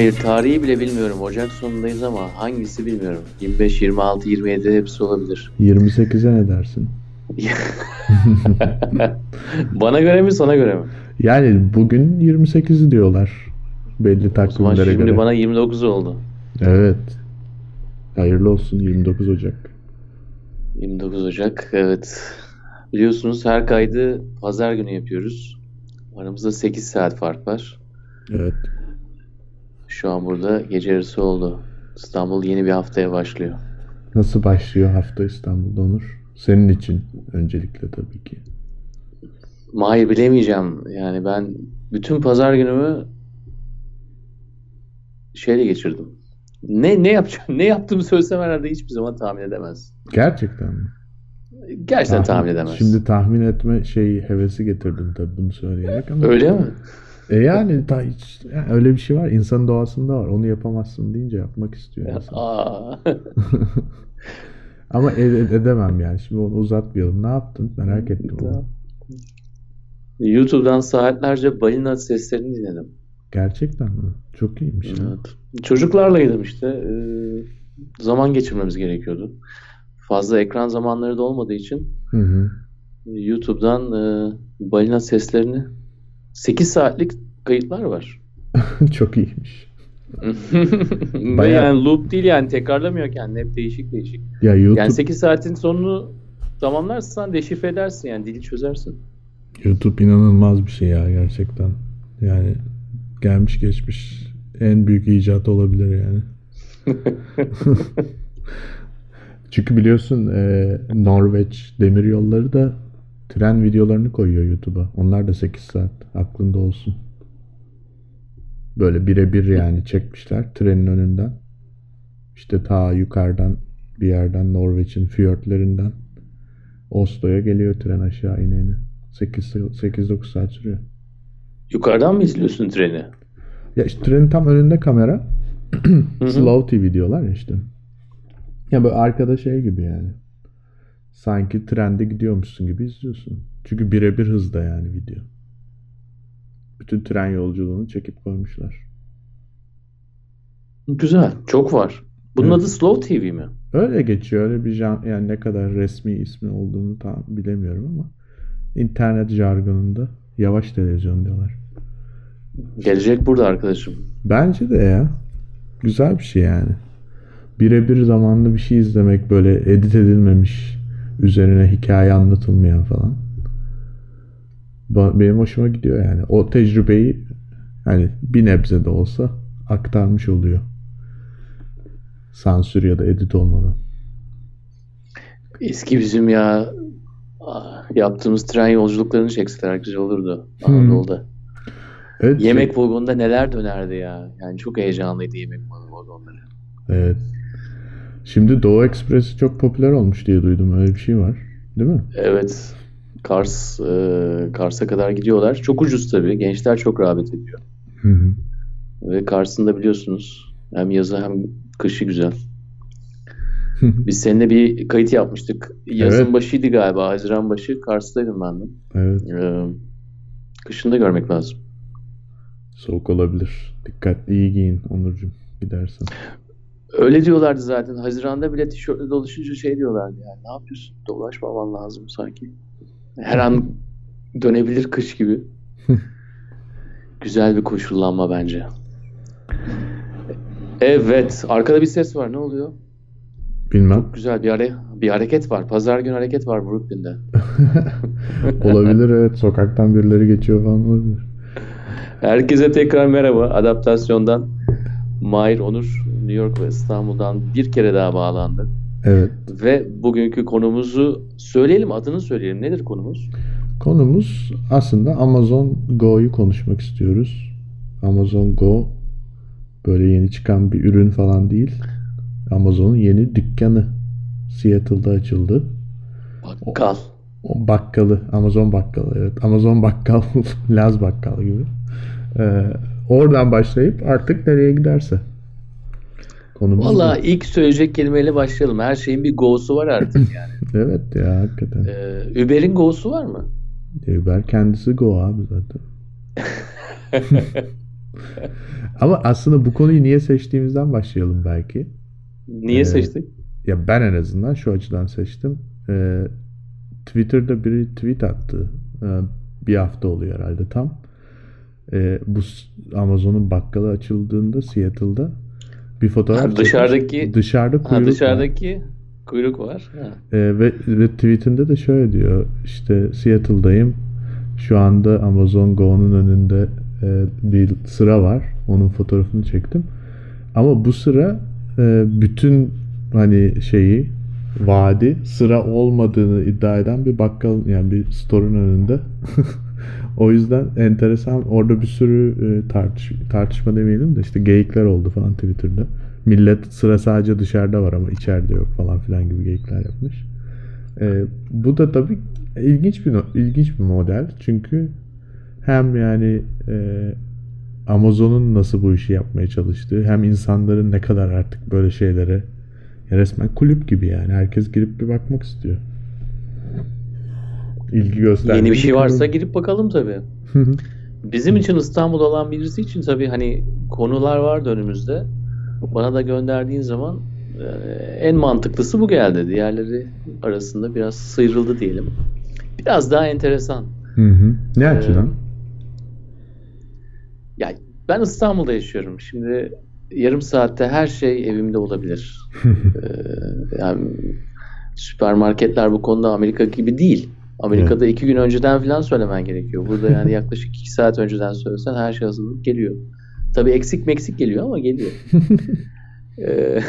Hayır tarihi bile bilmiyorum. Ocak sonundayız ama hangisi bilmiyorum. 25, 26, 27 hepsi olabilir. 28'e ne dersin? Bana göre mi sana göre mi? Yani bugün 28 diyorlar. Belli takvimlere şimdi göre. bana 29 oldu. Evet. Hayırlı olsun 29 Ocak. 29 Ocak evet. Biliyorsunuz her kaydı pazar günü yapıyoruz. Aramızda 8 saat fark var. Evet. Şu an burada gece yarısı oldu. İstanbul yeni bir haftaya başlıyor. Nasıl başlıyor hafta İstanbul'da Onur? Senin için öncelikle tabii ki. Mahir bilemeyeceğim. Yani ben bütün pazar günümü şeyle geçirdim. Ne ne yapacağım? Ne yaptığımı söylesem herhalde hiçbir zaman tahmin edemez. Gerçekten mi? Gerçekten Tahmin- tahmin edemez. Şimdi tahmin etme şeyi hevesi getirdim tabii bunu söyleyerek ama. Öyle mi? E yani ta yani öyle bir şey var. İnsanın doğasında var. Onu yapamazsın deyince yapmak istiyor insan. Ama ed- edemem yani. Şimdi onu uzatmayalım. Ne yaptın? Merak ettim onu. YouTube'dan saatlerce balina seslerini dinledim. Gerçekten mi? Çok iyiymiş. ya. Evet. Çocuklarlaydım işte. Ee, zaman geçirmemiz gerekiyordu. Fazla ekran zamanları da olmadığı için Hı hı. YouTube'dan e, balina seslerini 8 saatlik kayıtlar var. Çok iyiymiş. Bayağı- yani loop değil yani tekrarlamıyor kendini hep değişik değişik. Ya YouTube Yani 8 saatin sonunu tamamlarsan deşifre edersin yani dili çözersin. YouTube inanılmaz bir şey ya gerçekten. Yani gelmiş geçmiş en büyük icat olabilir yani. Çünkü biliyorsun e, Norveç demiryolları da tren videolarını koyuyor YouTube'a. Onlar da 8 saat aklında olsun. Böyle birebir yani çekmişler trenin önünden. İşte ta yukarıdan bir yerden Norveç'in fiyortlerinden Oslo'ya geliyor tren aşağı ine ine. 8-9 saat sürüyor. Yukarıdan mı izliyorsun treni? Ya işte trenin tam önünde kamera. Slow TV diyorlar ya işte. Ya böyle arkada şey gibi yani. Sanki trende gidiyormuşsun gibi izliyorsun. Çünkü birebir hızda yani video. Bütün tren yolculuğunu çekip koymuşlar. Güzel. Çok var. Bunun Evet. adı Slow TV mi? Öyle geçiyor. Öyle bir jan- yani ne kadar resmi ismi olduğunu tam bilemiyorum ama internet jargonunda yavaş televizyon diyorlar. Gelecek burada arkadaşım. Bence de ya. Güzel bir şey yani. Birebir zamanlı bir şey izlemek böyle edit edilmemiş, üzerine hikaye anlatılmayan falan. Benim hoşuma gidiyor yani. O tecrübeyi hani bir nebze de olsa aktarmış oluyor. Sansür ya da edit olmadan. Eski bizim ya yaptığımız tren yolculuklarını çekseler güzel olurdu Hmm. Anadolu'da. Evet, Yemek vagonunda neler dönerdi ya. Yani çok heyecanlıydı yemek vagonları. Evet. Şimdi Doğu Ekspresi çok popüler olmuş diye duydum. Öyle bir şey var. Değil mi? Evet. Kars, e, Kars'a kadar gidiyorlar. Çok ucuz tabii. Gençler çok rağbet ediyor. Hı hı. Ve Kars'ın da biliyorsunuz hem yazı hem kışı güzel. Biz seninle bir kayıt yapmıştık. Yazın Evet. başıydı galiba. Haziran başı. Kars'taydım ben de. Evet. Ee, kışını da görmek lazım. Soğuk olabilir. Dikkatli iyi giyin Onurcuğum gidersen. Öyle diyorlardı zaten. Haziran'da bile tişörtle dolaşınca şey diyorlardı yani. Ne yapıyorsun? Dolaşmaman lazım sanki. Her an dönebilir kış gibi. Güzel bir koşullanma bence. Evet. Arkada bir ses var. Ne oluyor? Bilmem. Güzel bir hare bir hareket var. Pazar günü hareket var Brooklyn'de. olabilir evet. Sokaktan birileri geçiyor falan olabilir. Herkese tekrar merhaba. Adaptasyondan Mahir Onur New York ve İstanbul'dan bir kere daha bağlandı. Evet. Ve bugünkü konumuzu söyleyelim, adını söyleyelim. Nedir konumuz? Konumuz aslında Amazon Go'yu konuşmak istiyoruz. Amazon Go böyle yeni çıkan bir ürün falan değil. Amazon'un yeni dükkanı Seattle'da açıldı. Bakkal. O bakkalı, Amazon bakkalı evet. Amazon bakkal, Laz bakkal gibi. Ee, oradan başlayıp artık nereye giderse. Konumuz Valla ilk söyleyecek kelimeyle başlayalım. Her şeyin bir go'su var artık yani. Evet ya hakikaten. Ee, Uber'in go'su var mı? Uber kendisi Go abi zaten. Ama aslında bu konuyu niye seçtiğimizden başlayalım belki. Niye Ee, seçtik? Ya ben en azından şu açıdan seçtim. Ee, Twitter'da biri tweet attı. Ee, bir hafta oluyor herhalde tam. Ee, bu Amazon'un bakkalı açıldığında Seattle'da bir fotoğraf Ha, çekmiş. dışarıdaki- dışarıda kuyruk Ha, var. dışarıdaki kuyruk var. Ha. Ee, ve, ve tweetinde de şöyle diyor işte Seattle'dayım şu anda Amazon Go'nun önünde e, bir sıra var onun fotoğrafını çektim ama bu sıra e, bütün hani şeyi vaadi sıra olmadığını iddia eden bir bakkal yani bir store'un önünde o yüzden enteresan orada bir sürü e, tartış, tartışma demeyelim de işte geyikler oldu falan Twitter'da millet sıra sadece dışarıda var ama içeride yok falan filan gibi geyikler yapmış. Ee, bu da tabii ilginç bir ilginç bir model çünkü hem yani e, Amazon'un nasıl bu işi yapmaya çalıştığı hem insanların ne kadar artık böyle şeylere resmen kulüp gibi yani herkes girip bir bakmak istiyor. İlgi gösterdiği Yeni bir şey varsa girip bakalım tabii. Bizim için İstanbul'da olan birisi için tabii hani konular vardı önümüzde. Bana da gönderdiğin zaman e, en mantıklısı bu geldi. Diğerleri arasında biraz sıyrıldı diyelim. Biraz daha enteresan. Hı hı. Ne açıdan? Ya ben İstanbul'da yaşıyorum. Şimdi yarım saatte her şey evimde olabilir. Ee, yani süpermarketler bu konuda Amerika gibi değil. Amerika'da iki gün önceden falan söylemen gerekiyor. Burada yani yaklaşık iki saat önceden söylesen her şey hazırlık geliyor. Tabii eksik meksik geliyor ama geliyor. Ee,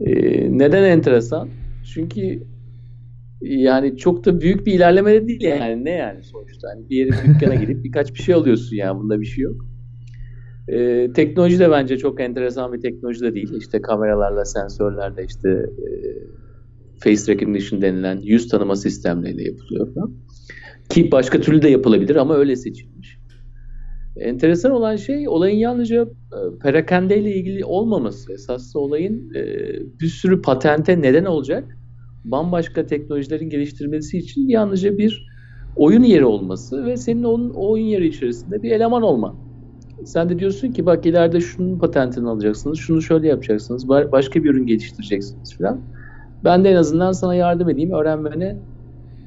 e, neden enteresan? Çünkü yani çok da büyük bir ilerleme de değil yani ne yani sonuçta hani bir yere dükkana gidip birkaç bir şey alıyorsun yani bunda bir şey yok. Ee, teknoloji de bence çok enteresan bir teknoloji de değil. İşte kameralarla, sensörlerle işte e, face recognition denilen yüz tanıma sistemleriyle yapılıyor. Ki başka türlü de yapılabilir ama öyle seçilmiş. Enteresan olan şey olayın yalnızca e, perakende ile ilgili olmaması. Esaslı olayın e, bir sürü patente neden olacak bambaşka teknolojilerin geliştirilmesi için yalnızca bir oyun yeri olması ve senin onun oyun yeri içerisinde bir eleman olman. Sen de diyorsun ki bak ileride şunun patentini alacaksınız, şunu şöyle yapacaksınız, ba- başka bir ürün geliştireceksiniz falan. Ben de en azından sana yardım edeyim, öğrenmene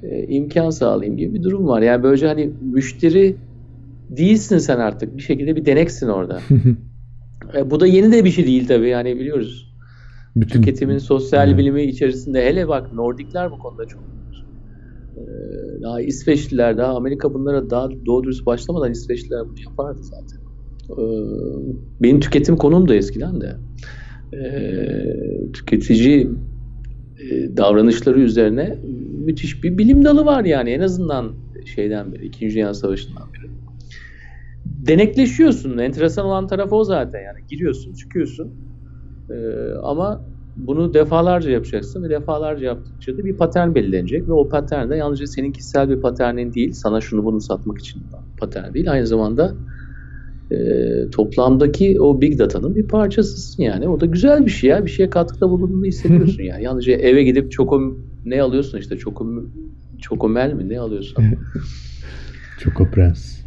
e, imkan sağlayayım gibi bir durum var. Yani böylece hani müşteri değilsin sen artık. Bir şekilde bir deneksin orada. E, bu da yeni de bir şey değil tabii yani biliyoruz. Bütün Tüketimin sosyal Evet. bilimi içerisinde hele bak Nordikler bu konuda çok. Ee, daha İsveçliler daha Amerika bunlara daha doğru dürüst başlamadan İsveçliler bunu yapardı zaten. Ee, benim tüketim konum da eskiden de. Ee, tüketici e, davranışları üzerine müthiş bir bilim dalı var yani en azından şeyden beri, İkinci Dünya Savaşı'ndan beri. Denekleşiyorsun. Enteresan olan tarafı o zaten yani. Giriyorsun, çıkıyorsun. Ee, ama bunu defalarca yapacaksın ve defalarca yaptıkça da bir patern belirlenecek ve o patern de yalnızca senin kişisel bir paternin değil, sana şunu bunu satmak için patern değil, aynı zamanda e, toplamdaki o big data'nın bir parçasısın yani. O da güzel bir şey ya. Bir şeye katkıda bulunduğunu hissediyorsun yani. Yalnızca eve gidip çoko ne alıyorsun işte çoko çokomel mi ne alıyorsun? Choco Prens.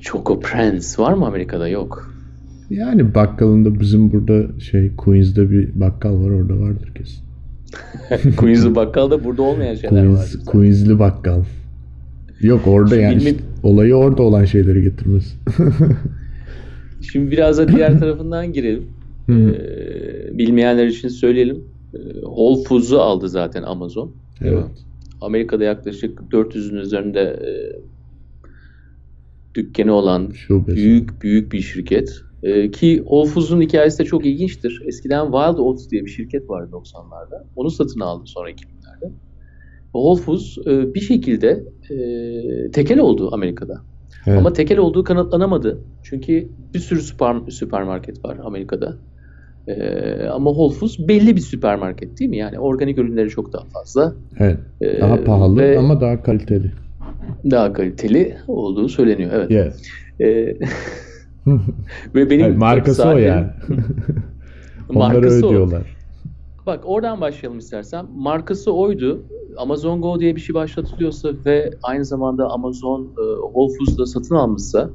Choco Prince var mı Amerika'da? Yok. Yani bakkalında bizim burada şey Queens'de bir bakkal var orada vardır kesin. Queens'li bakkalda burada olmayan şeyler var. Queens, Queens'li bakkal. Yok orada yani Bilmi- işte olayı orada olan şeyleri getirmez. Şimdi biraz da diğer tarafından girelim. Ee, bilmeyenler için söyleyelim. Ee, Whole Foods'u aldı zaten Amazon. Evet. Amerika'da yaklaşık 400'ün üzerinde e, dükkanı olan Şubesi. büyük büyük bir şirket. Ee, ki Whole Foods'un hikayesi de çok ilginçtir. Eskiden Wild Oats diye bir şirket vardı 90'larda. Onu satın aldı sonra 2000'lerde. Whole Foods e, bir şekilde e, tekel oldu Amerika'da. Evet. Ama tekel olduğu kanıtlanamadı. Çünkü bir sürü süper, süpermarket var Amerika'da. Ee, ama Whole Foods belli bir süpermarket değil mi? Yani organik ürünleri çok daha fazla. evet. Ee, Daha pahalı ve ama daha kaliteli. daha kaliteli olduğu söyleniyor. Evet. Yeah. Ee, ve benim markası o yani. Onları markası o. Bak oradan başlayalım istersen. Markası oydu. Amazon Go diye bir şey başlatılıyorsa ve aynı zamanda Amazon e, Whole Foods'da satın almışsa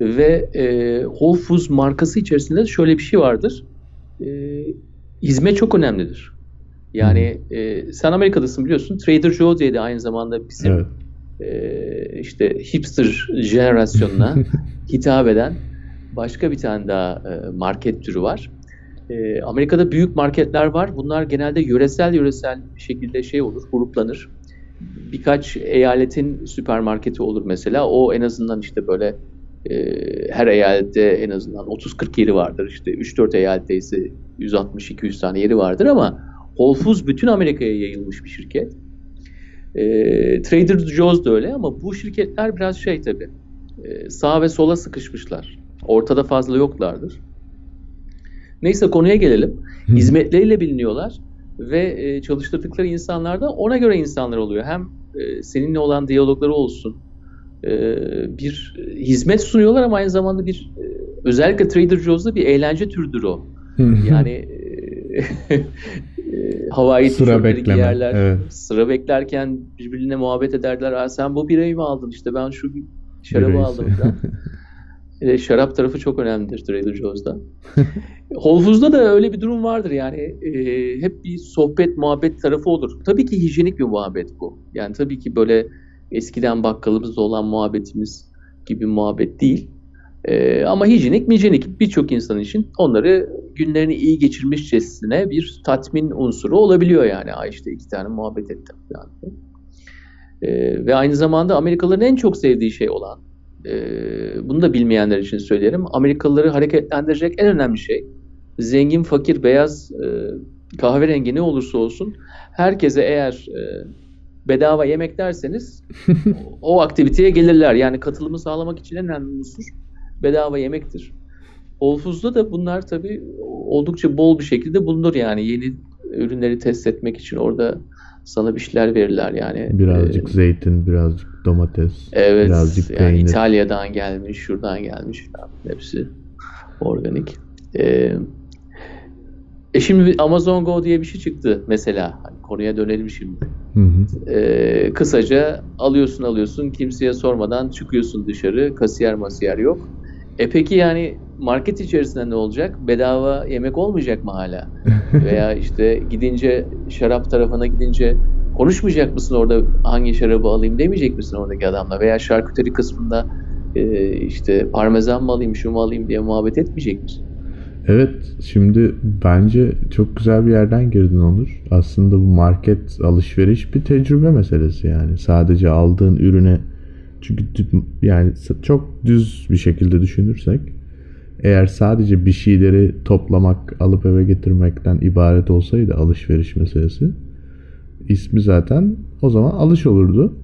ve e, Whole Foods markası içerisinde şöyle bir şey vardır. E, hizmet çok önemlidir. Yani e, sen Amerika'dasın biliyorsun. Trader Joe diye de aynı zamanda bizim Evet. e, işte hipster jenerasyonuna hitap eden başka bir tane daha e, market türü var. E, Amerika'da büyük marketler var. Bunlar genelde yöresel yöresel şekilde şey olur, gruplanır. Birkaç eyaletin süpermarketi olur mesela. O en azından işte böyle e, her eyalette en azından 30-40 yeri vardır. İşte 3-4 eyalette ise 160-200 tane yeri vardır ama Whole Foods bütün Amerika'ya yayılmış bir şirket. E, Trader Joe's da öyle ama bu şirketler biraz şey tabii e, sağa ve sola sıkışmışlar. Ortada fazla yoklardır. Neyse konuya gelelim. Hizmetleriyle biliniyorlar ve e, çalıştırdıkları insanlar da ona göre insanlar oluyor. Hem e, seninle olan diyalogları olsun. E, bir hizmet sunuyorlar ama aynı zamanda bir e, özellikle Trader Joe's'da bir eğlence türüdür o. Yani e, e, havai Sıra bekleme, giyerler. evet. Sıra beklerken birbirine muhabbet ederler. Aa, sen bu birayı mı aldın? İşte ben şu şarabı aldım. E, şarap tarafı çok önemlidir Trader Joe's'da. Whole Foods'da da öyle bir durum vardır yani e, hep bir sohbet muhabbet tarafı olur. Tabii ki hijyenik bir muhabbet bu. Yani tabii ki böyle eskiden bakkalımızda olan muhabbetimiz gibi muhabbet değil. E, ama hijyenik mijenik birçok insan için onları günlerini iyi geçirmişçesine bir tatmin unsuru olabiliyor yani. Ay işte iki tane muhabbet ettim falan. E, ve aynı zamanda Amerikalıların en çok sevdiği şey olan e, bunu da bilmeyenler için söylerim. Amerikalıları hareketlendirecek en önemli şey zengin, fakir, beyaz, e, kahverengi ne olursa olsun herkese eğer e, bedava yemek derseniz o aktiviteye gelirler. Yani katılımı sağlamak için en önemli unsur bedava yemektir. Foods'da da bunlar tabii oldukça bol bir şekilde bulunur yani yeni ürünleri test etmek için orada sana bir şeyler verirler yani. Birazcık Ee, zeytin, birazcık domates, Evet, birazcık yani peynir. İtalya'dan gelmiş, şuradan gelmiş falan. Hepsi organik. Ee, e şimdi Amazon Go diye bir şey çıktı mesela. Hani konuya dönelim şimdi. Hı hı. Ee, kısaca alıyorsun alıyorsun, kimseye sormadan çıkıyorsun dışarı, kasiyer masiyer yok. E peki yani market içerisinde ne olacak? Bedava yemek olmayacak mı hala? Veya işte gidince şarap tarafına gidince konuşmayacak mısın orada hangi şarabı alayım demeyecek misin oradaki adamla? Veya şarküteri kısmında e, işte parmesan mı alayım, şu mu alayım diye muhabbet etmeyecek misin? Evet, şimdi bence çok güzel bir yerden girdin Onur. Aslında bu market alışveriş bir tecrübe meselesi yani. Sadece aldığın ürüne çünkü yani çok düz bir şekilde düşünürsek eğer sadece bir şeyleri toplamak, alıp eve getirmekten ibaret olsaydı alışveriş meselesi ismi zaten o zaman alış olurdu.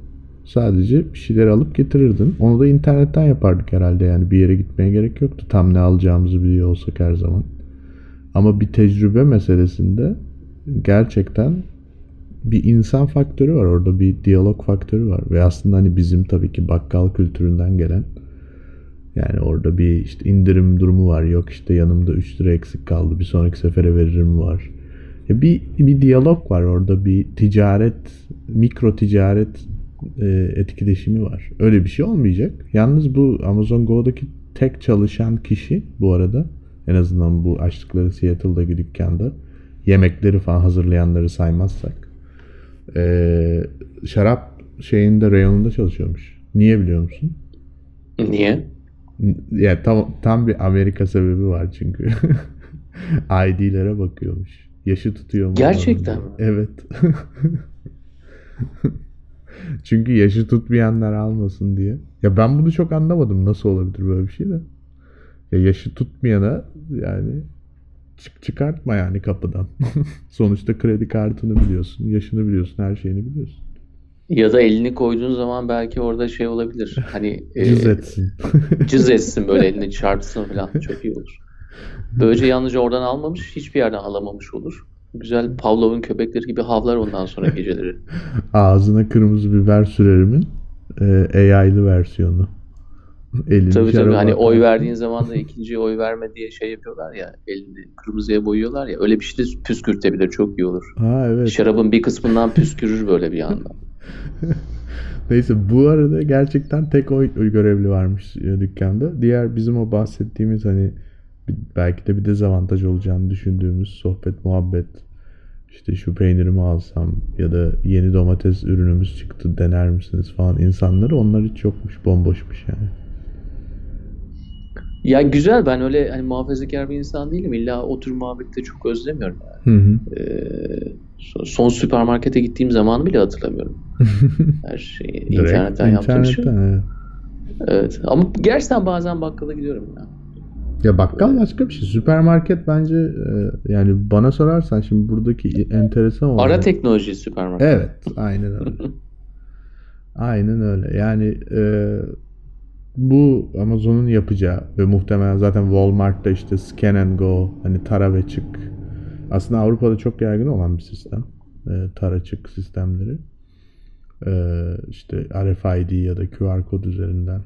Sadece bir şeyleri alıp getirirdin. Onu da internetten yapardık herhalde yani bir yere gitmeye gerek yoktu. Tam ne alacağımızı biliyor olsak her zaman. Ama bir tecrübe meselesinde gerçekten bir insan faktörü var orada bir diyalog faktörü var ve aslında hani bizim tabii ki bakkal kültüründen gelen yani orada bir işte indirim durumu var yok işte yanımda 3 lira eksik kaldı bir sonraki sefere veririm var. Ya bir bir diyalog var orada bir ticaret mikro ticaret e, etkileşimi var. Öyle bir şey olmayacak. Yalnız bu Amazon Go'daki tek çalışan kişi bu arada en azından bu açtıkları Seattle'daki dükkanda yemekleri falan hazırlayanları saymazsak e, şarap şeyinde reyonunda çalışıyormuş. Niye biliyor musun? Niye? Ya tam tam bir Amerika sebebi var çünkü. ID'lere bakıyormuş. Yaşı tutuyor mu? Gerçekten mi? Evet. çünkü yaşı tutmayanlar almasın diye. Ya ben bunu çok anlamadım. Nasıl olabilir böyle bir şey de. Ya yaşı tutmayana yani çık çıkartma yani kapıdan. Sonuçta kredi kartını biliyorsun, yaşını biliyorsun, her şeyini biliyorsun. Ya da elini koyduğun zaman belki orada şey olabilir. Hani e, Cız etsin. cız etsin böyle elini çarpsın falan çok iyi olur. Böylece yalnızca oradan almamış, hiçbir yerden alamamış olur. Güzel Pavlov'un köpekleri gibi havlar ondan sonra geceleri. Ağzına kırmızı biber sürerimin e, AI'lı versiyonu. Elini tabii tabii hani oy verdiğin zaman da ikinci oy verme diye şey yapıyorlar ya elini kırmızıya boyuyorlar ya öyle bir şey de püskürtebilir çok iyi olur. Ha evet. Şarabın bir kısmından püskürür böyle bir anda. Neyse bu arada gerçekten tek oy görevli varmış e, dükkanda. Diğer bizim o bahsettiğimiz hani belki de bir dezavantaj olacağını düşündüğümüz sohbet muhabbet işte şu peynirimi alsam ya da yeni domates ürünümüz çıktı dener misiniz falan insanları onlar hiç yokmuş bomboşmuş yani. Ya güzel ben öyle hani muhafazakar bir insan değilim. İlla otur muhabbette çok özlemiyorum yani. Hı hı. Ee, son süpermarkete gittiğim zamanı bile hatırlamıyorum. Her şeyi internetten yaptığım şey. Evet. evet. Ama gerçekten bazen bakkala gidiyorum ya. Ya bakkal başka bir şey. Süpermarket bence e, yani bana sorarsan şimdi buradaki enteresan olan. Ara teknoloji süpermarket. Evet, aynen öyle. aynen öyle. Yani e, bu Amazon'un yapacağı ve muhtemelen zaten Walmart'ta işte scan and go hani tara ve çık. Aslında Avrupa'da çok yaygın olan bir sistem. E, tara çık sistemleri. E, işte RFID ya da QR kod üzerinden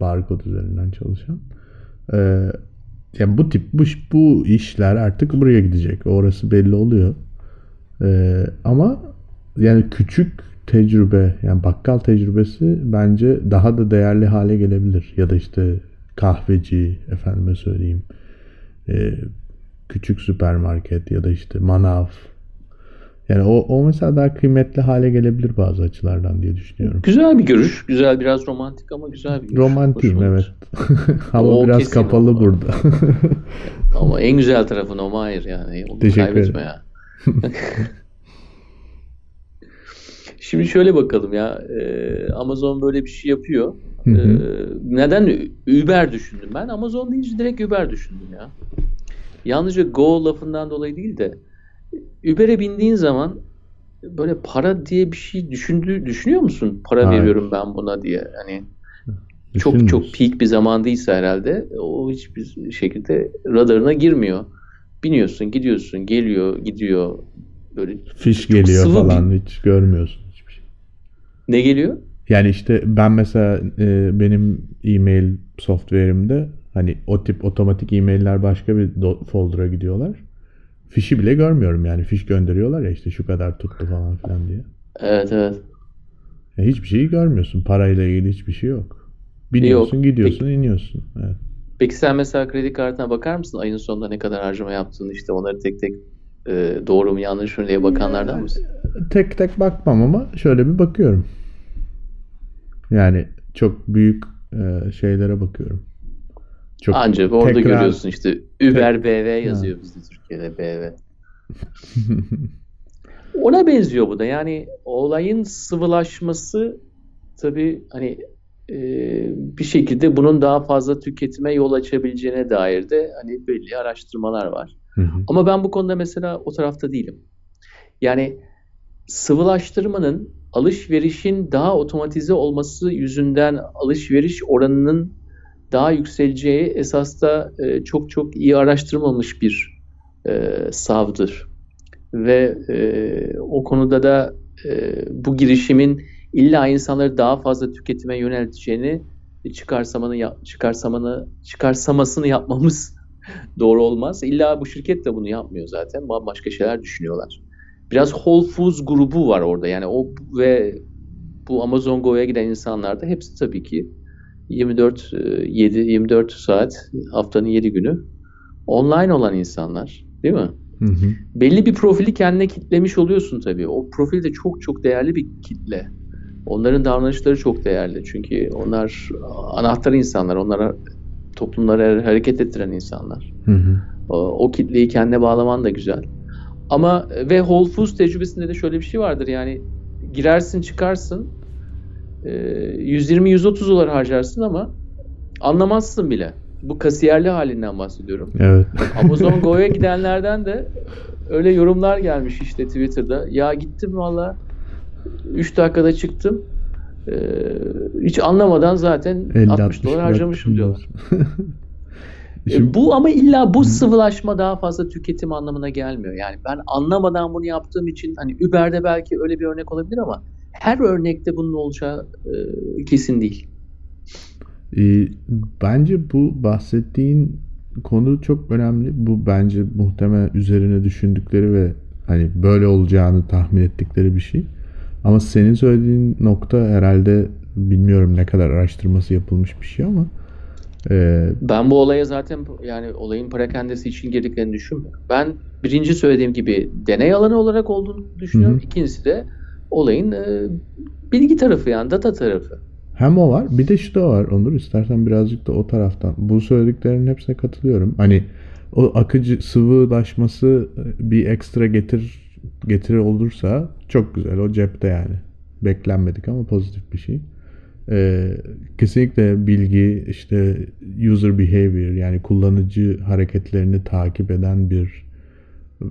barkod üzerinden çalışan. Ee, yani bu tip bu, bu işler artık buraya gidecek. Orası belli oluyor. Ee, ama yani küçük tecrübe yani bakkal tecrübesi bence daha da değerli hale gelebilir. Ya da işte kahveci efendime söyleyeyim e, küçük süpermarket ya da işte manav yani o, o mesela daha kıymetli hale gelebilir bazı açılardan diye düşünüyorum. Güzel bir görüş. Güzel biraz romantik ama güzel bir görüş. Romantiyim evet. Hava o biraz kapalı ama. burada. ama en güzel tarafı o yani. Onu Teşekkür ederim. Ya. Şimdi şöyle bakalım ya. Amazon böyle bir şey yapıyor. Hı hı. neden Uber düşündüm ben? Amazon deyince direkt Uber düşündüm ya. Yalnızca Go lafından dolayı değil de Uber'e bindiğin zaman böyle para diye bir şey düşündüğü düşünüyor musun? Para Hayır. veriyorum ben buna diye. Hani çok çok peak bir zamandıysa herhalde o hiçbir şekilde radarına girmiyor. Biniyorsun, gidiyorsun, geliyor, gidiyor. Böyle fiş geliyor falan bir... hiç görmüyorsun hiçbir şey. Ne geliyor? Yani işte ben mesela e, benim e-mail software'imde hani o tip otomatik e-mailler başka bir folder'a gidiyorlar fişi bile görmüyorum yani. Fiş gönderiyorlar ya işte şu kadar tuttu falan filan diye. Evet evet. Ya hiçbir şeyi görmüyorsun. Parayla ilgili hiçbir şey yok. Biniyorsun, yok. gidiyorsun, Peki. iniyorsun. Evet. Peki sen mesela kredi kartına bakar mısın? Ayın sonunda ne kadar harcama yaptığını işte onları tek tek e, doğru mu yanlış mı diye bakanlardan mısın? Tek tek bakmam ama şöyle bir bakıyorum. Yani çok büyük e, şeylere bakıyorum. Çok Ancak orada tekrar... görüyorsun işte Uber BV yazıyor ha. bizde Türkiye'de BV. Ona benziyor bu da. Yani olayın sıvılaşması tabii hani e, bir şekilde bunun daha fazla tüketime yol açabileceğine dair de hani belli araştırmalar var. Hı hı. Ama ben bu konuda mesela o tarafta değilim. Yani sıvılaştırmanın alışverişin daha otomatize olması yüzünden alışveriş oranının daha yükseleceği esas da e, çok çok iyi araştırılmamış bir e, savdır. Ve e, o konuda da e, bu girişimin illa insanları daha fazla tüketime yönelteceğini çıkarsamanı çıkarsamanı çıkarsamasını yapmamız doğru olmaz. İlla bu şirket de bunu yapmıyor zaten. Başka şeyler düşünüyorlar. Biraz Whole Foods grubu var orada. Yani o ve bu Amazon Go'ya giden insanlar da hepsi tabii ki 24 7 24 saat haftanın 7 günü online olan insanlar değil mi? Hı hı. Belli bir profili kendine kitlemiş oluyorsun tabii. O profil de çok çok değerli bir kitle. Onların davranışları çok değerli. Çünkü onlar anahtar insanlar. Onlara toplumları hareket ettiren insanlar. Hı hı. O, o kitleyi kendine bağlaman da güzel. Ama ve Whole Foods tecrübesinde de şöyle bir şey vardır. Yani girersin çıkarsın 120-130 ee, dolar harcarsın ama anlamazsın bile. Bu kasiyerli halinden bahsediyorum. Evet. Amazon Go'ya gidenlerden de öyle yorumlar gelmiş işte Twitter'da. Ya gittim valla 3 dakikada çıktım. Ee, hiç anlamadan zaten 50, 60 dolar harcamışım diyorlar. Şimdi... bu ama illa bu sıvılaşma daha fazla tüketim anlamına gelmiyor. Yani ben anlamadan bunu yaptığım için hani Uber'de belki öyle bir örnek olabilir ama her örnekte bunun olacağı e, kesin değil. Ee, bence bu bahsettiğin konu çok önemli. Bu bence muhtemelen üzerine düşündükleri ve hani böyle olacağını tahmin ettikleri bir şey. Ama senin söylediğin nokta herhalde bilmiyorum ne kadar araştırması yapılmış bir şey ama e... ben bu olaya zaten yani olayın parakendesi için girdiklerini düşünmüyorum. Ben birinci söylediğim gibi deney alanı olarak olduğunu düşünüyorum. Hı. İkincisi de olayın e, bilgi tarafı yani data tarafı. Hem o var bir de şu da var Onur istersen birazcık da o taraftan. Bu söylediklerinin hepsine katılıyorum. Hani o akıcı sıvılaşması e, bir ekstra getir getiri olursa çok güzel o cepte yani. Beklenmedik ama pozitif bir şey. Ee, kesinlikle bilgi işte user behavior yani kullanıcı hareketlerini takip eden bir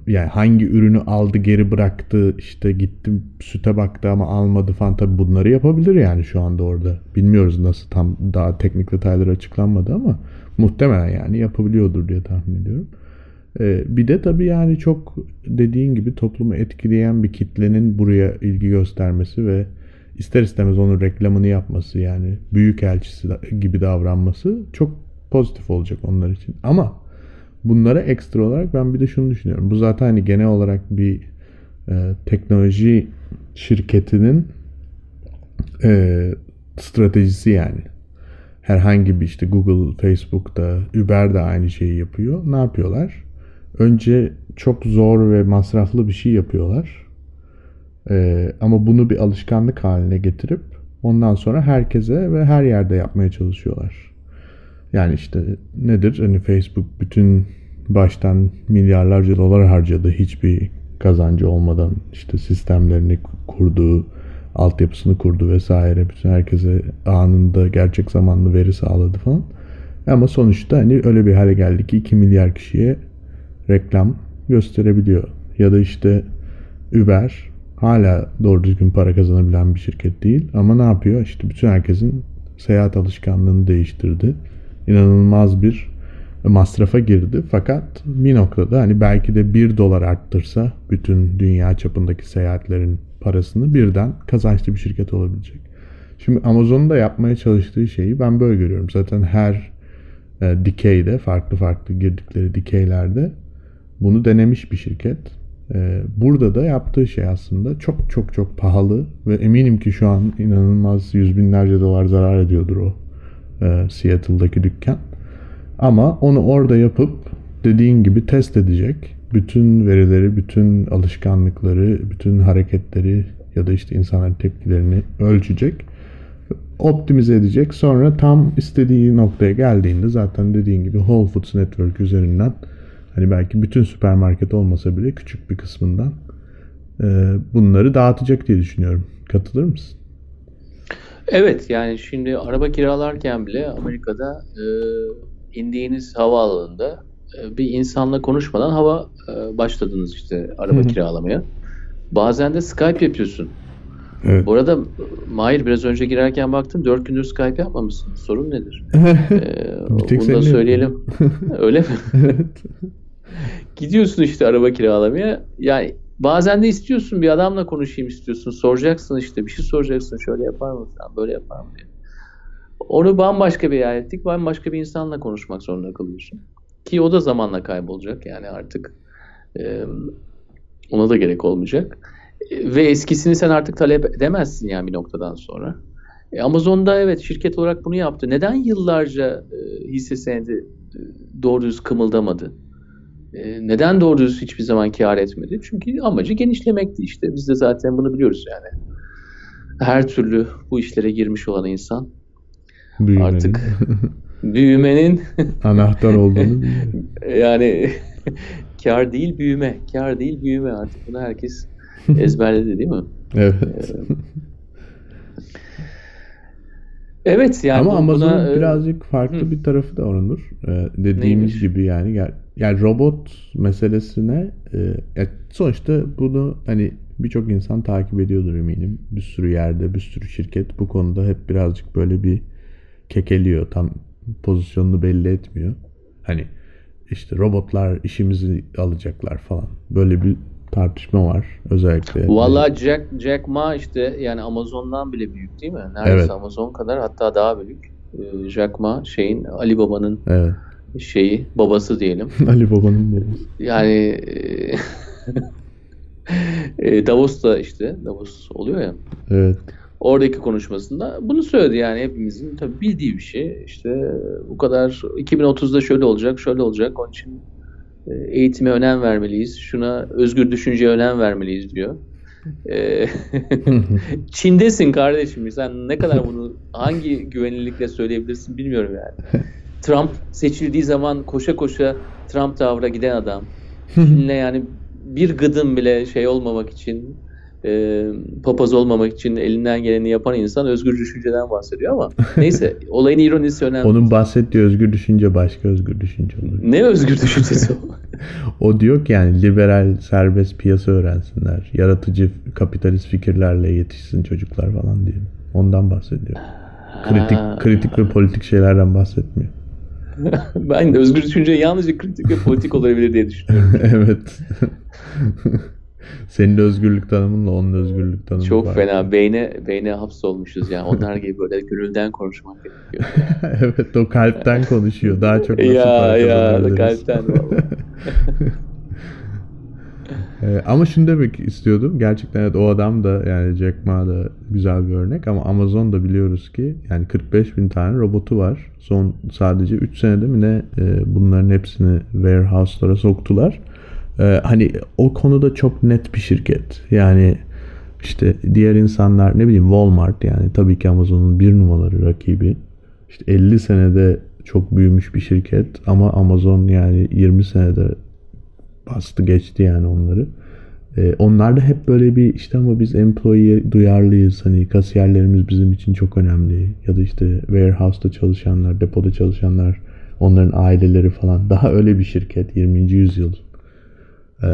yani hangi ürünü aldı geri bıraktı işte gitti süte baktı ama almadı falan tabi bunları yapabilir yani şu anda orada. Bilmiyoruz nasıl tam daha teknik detayları açıklanmadı ama muhtemelen yani yapabiliyordur diye tahmin ediyorum. Ee, bir de tabi yani çok dediğin gibi toplumu etkileyen bir kitlenin buraya ilgi göstermesi ve ister istemez onun reklamını yapması yani büyük elçisi gibi davranması çok pozitif olacak onlar için. Ama bunlara ekstra olarak ben bir de şunu düşünüyorum. Bu zaten hani genel olarak bir e, teknoloji şirketinin e, stratejisi yani. Herhangi bir işte Google, Facebook'ta, Uber de aynı şeyi yapıyor. Ne yapıyorlar? Önce çok zor ve masraflı bir şey yapıyorlar. Ee, ama bunu bir alışkanlık haline getirip ondan sonra herkese ve her yerde yapmaya çalışıyorlar. Yani işte nedir? Hani Facebook bütün baştan milyarlarca dolar harcadı hiçbir kazancı olmadan işte sistemlerini kurdu, altyapısını kurdu vesaire. Bütün herkese anında gerçek zamanlı veri sağladı falan. Ama sonuçta hani öyle bir hale geldi ki 2 milyar kişiye reklam gösterebiliyor. Ya da işte Uber hala doğru düzgün para kazanabilen bir şirket değil. Ama ne yapıyor? İşte bütün herkesin seyahat alışkanlığını değiştirdi. İnanılmaz bir masrafa girdi. Fakat bir noktada hani belki de 1 dolar arttırsa bütün dünya çapındaki seyahatlerin parasını birden kazançlı bir şirket olabilecek. Şimdi Amazon'un da yapmaya çalıştığı şeyi ben böyle görüyorum. Zaten her e, dikeyde farklı farklı girdikleri dikeylerde bunu denemiş bir şirket. E, burada da yaptığı şey aslında çok çok çok pahalı ve eminim ki şu an inanılmaz yüz binlerce dolar zarar ediyordur o e, Seattle'daki dükkan. Ama onu orada yapıp dediğin gibi test edecek. Bütün verileri, bütün alışkanlıkları, bütün hareketleri ya da işte insanların tepkilerini ölçecek. Optimize edecek. Sonra tam istediği noktaya geldiğinde zaten dediğin gibi Whole Foods Network üzerinden hani belki bütün süpermarket olmasa bile küçük bir kısmından e, bunları dağıtacak diye düşünüyorum. Katılır mısın? Evet yani şimdi araba kiralarken bile Amerika'da e, indiğiniz havaalanında e, bir insanla konuşmadan hava e, başladınız işte araba Hı-hı. kiralamaya. Bazen de Skype yapıyorsun. Evet. Bu arada Mahir biraz önce girerken baktım 4 gündür Skype yapmamışsın. Sorun nedir? ee, bunu da söyleyelim. Öyle mi? evet. Gidiyorsun işte araba kiralamaya. Yani bazen de istiyorsun bir adamla konuşayım istiyorsun. Soracaksın işte bir şey soracaksın. Şöyle yapar mısın? Böyle yapar mı diye. Onu bambaşka bir yer ettik. Bambaşka bir insanla konuşmak zorunda kalıyorsun. Ki o da zamanla kaybolacak yani artık e, ona da gerek olmayacak. E, ve eskisini sen artık talep edemezsin yani bir noktadan sonra. E, Amazon'da evet şirket olarak bunu yaptı. Neden yıllarca e, hisse senedi e, doğru düz kımıldamadı? E, neden doğru düz hiçbir zaman kar etmedi? Çünkü amacı genişlemekti işte. Biz de zaten bunu biliyoruz yani. Her türlü bu işlere girmiş olan insan büyümenin. artık büyümenin anahtar olduğunu yani kar değil büyüme, kar değil büyüme artık bunu herkes ezberledi değil mi? Evet. Ee, evet yani ama Amazon buna, e, birazcık farklı hı. bir tarafı da onundur. Ee, dediğimiz Neymiş? gibi yani yani robot meselesine e, sonuçta bunu hani birçok insan takip ediyordur eminim. Bir sürü yerde, bir sürü şirket bu konuda hep birazcık böyle bir kekeliyor. Tam pozisyonunu belli etmiyor. Hani işte robotlar işimizi alacaklar falan. Böyle bir tartışma var özellikle. Valla Jack, Jack Ma işte yani Amazon'dan bile büyük değil mi? Neredeyse evet. Amazon kadar hatta daha büyük. E, Jack Ma şeyin Ali Baba'nın Evet. Şeyi babası diyelim. Ali Baba'nın babası. Yani e, e, Davos'ta işte Davos oluyor ya. Evet. Oradaki konuşmasında bunu söyledi yani hepimizin tabii bildiği bir şey. İşte bu kadar 2030'da şöyle olacak, şöyle olacak. Onun için e, eğitime önem vermeliyiz. Şuna özgür düşünceye önem vermeliyiz diyor. E, Çin'desin kardeşim. Sen ne kadar bunu hangi güvenilirlikle söyleyebilirsin bilmiyorum yani. Trump seçildiği zaman koşa koşa Trump Tower'a giden adam. Çin'le yani bir gıdım bile şey olmamak için e, papaz olmamak için elinden geleni yapan insan özgür düşünceden bahsediyor ama neyse olayın ironisi önemli. Onun bahsettiği özgür düşünce başka özgür düşünce olur. Ne özgür düşüncesi o? O diyor ki yani liberal serbest piyasa öğrensinler. Yaratıcı kapitalist fikirlerle yetişsin çocuklar falan diyor. Ondan bahsediyor. Kritik, kritik ve politik şeylerden bahsetmiyor. ben de özgür düşünce yalnızca kritik ve politik olabilir diye düşünüyorum. evet. Senin özgürlük tanımınla onun özgürlük tanımı Çok farklı. fena. Beyne beyne hapsolmuşuz ya. Onlar gibi böyle gönülden konuşmak gerekiyor. evet o kalpten konuşuyor. Daha çok nasıl ya ya kalpten. Ee, ama şunu demek istiyordum. Gerçekten evet o adam da yani Jack Ma da güzel bir örnek ama Amazon da biliyoruz ki yani 45 bin tane robotu var. Son sadece 3 senede mi ne e, bunların hepsini warehouse'lara soktular. Ee, hani o konuda çok net bir şirket. Yani işte diğer insanlar ne bileyim Walmart yani tabii ki Amazon'un bir numaralı rakibi. İşte 50 senede çok büyümüş bir şirket ama Amazon yani 20 senede bastı geçti yani onları. Ee, onlar da hep böyle bir işte ama biz employee duyarlıyız. Hani kasiyerlerimiz bizim için çok önemli. Ya da işte warehouse'da çalışanlar, depoda çalışanlar, onların aileleri falan. Daha öyle bir şirket 20. yüzyıl e,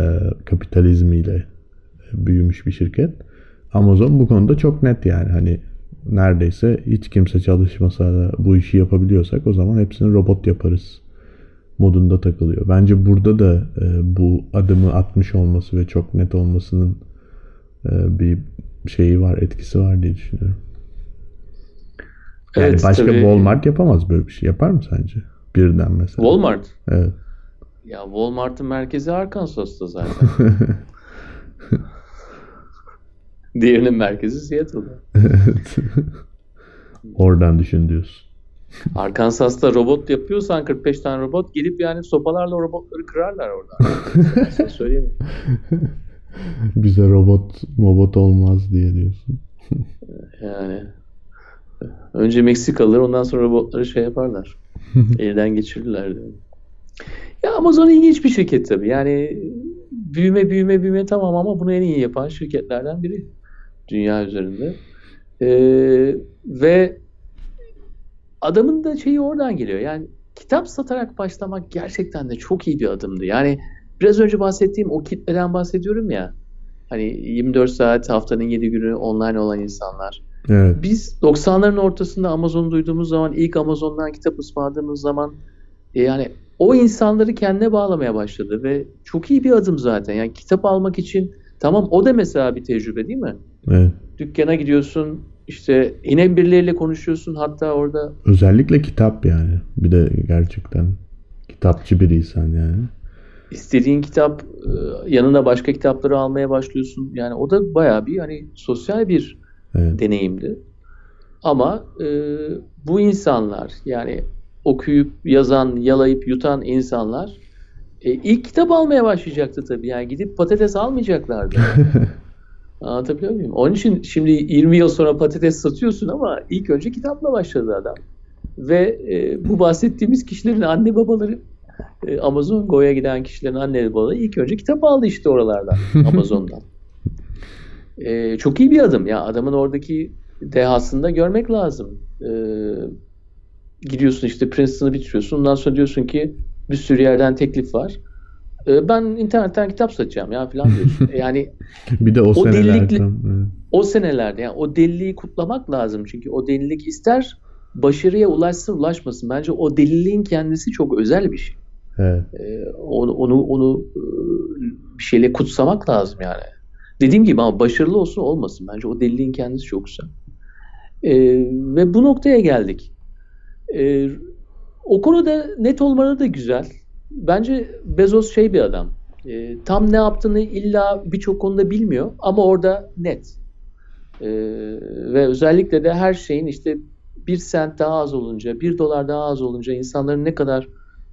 kapitalizmiyle büyümüş bir şirket. Amazon bu konuda çok net yani hani neredeyse hiç kimse çalışmasa da bu işi yapabiliyorsak o zaman hepsini robot yaparız modunda takılıyor. Bence burada da e, bu adımı atmış olması ve çok net olmasının e, bir şeyi var, etkisi var diye düşünüyorum. Yani Evet, başka tabii. Walmart yapamaz böyle bir şey. Yapar mı sence? Birden mesela. Walmart. Evet. Ya Walmart'ın merkezi Arkansas'ta zaten. Diğerinin merkezi Seattle'da. evet. Oradan düşün diyorsun. Arkansas'ta robot yapıyorsan 45 tane robot gelip yani sopalarla robotları kırarlar orada. Söyleyeyim. Bize robot robot olmaz diye diyorsun. Yani önce Meksikalılar ondan sonra robotları şey yaparlar. Elden geçirirler diyorum. Ya Amazon ilginç bir şirket tabii. Yani büyüme büyüme büyüme tamam ama bunu en iyi yapan şirketlerden biri dünya üzerinde. Ee, ve adamın da şeyi oradan geliyor. Yani kitap satarak başlamak gerçekten de çok iyi bir adımdı. Yani biraz önce bahsettiğim o kitleden bahsediyorum ya. Hani 24 saat haftanın 7 günü online olan insanlar. Evet. Biz 90'ların ortasında Amazon duyduğumuz zaman ilk Amazon'dan kitap ısmarladığımız zaman e, yani o insanları kendine bağlamaya başladı ve çok iyi bir adım zaten. Yani kitap almak için tamam o da mesela bir tecrübe değil mi? Evet. Dükkana gidiyorsun işte yine birileriyle konuşuyorsun hatta orada Özellikle kitap yani. Bir de gerçekten kitapçı biriysen yani. istediğin kitap e, yanına başka kitapları almaya başlıyorsun. Yani o da bayağı bir hani sosyal bir Evet. deneyimdi. Ama e, bu insanlar yani okuyup yazan, yalayıp yutan insanlar e, ilk kitap almaya başlayacaktı tabii. Yani gidip patates almayacaklardı. Anlatabiliyor muyum? Onun için şimdi 20 yıl sonra patates satıyorsun ama ilk önce kitapla başladı adam. Ve e, bu bahsettiğimiz kişilerin anne babaları e, Amazon Go'ya giden kişilerin anne babaları ilk önce kitap aldı işte oralardan Amazon'dan. E, çok iyi bir adım ya adamın oradaki dehasını da görmek lazım. E, gidiyorsun işte Princeton'ı bitiriyorsun. Ondan sonra diyorsun ki bir sürü yerden teklif var. E, ben internetten kitap satacağım ya falan diyorsun. E, yani Bir de o, O delilikle- evet. o senelerde yani o deliliği kutlamak lazım. Çünkü o delilik ister başarıya ulaşsın ulaşmasın. Bence o deliliğin kendisi çok özel bir şey. Evet. Ee, onu onu onu e, bir şeyle kutsamak lazım yani. Dediğim gibi ama başarılı olsun olmasın. Bence o deliliğin kendisi çok güzel. Ee, ve bu noktaya geldik. E, o konuda net olmaları da güzel. Bence Bezos şey bir adam. E, tam ne yaptığını illa birçok konuda bilmiyor ama orada net. E, ve özellikle de her şeyin işte bir sent daha az olunca, bir dolar daha az olunca insanların ne kadar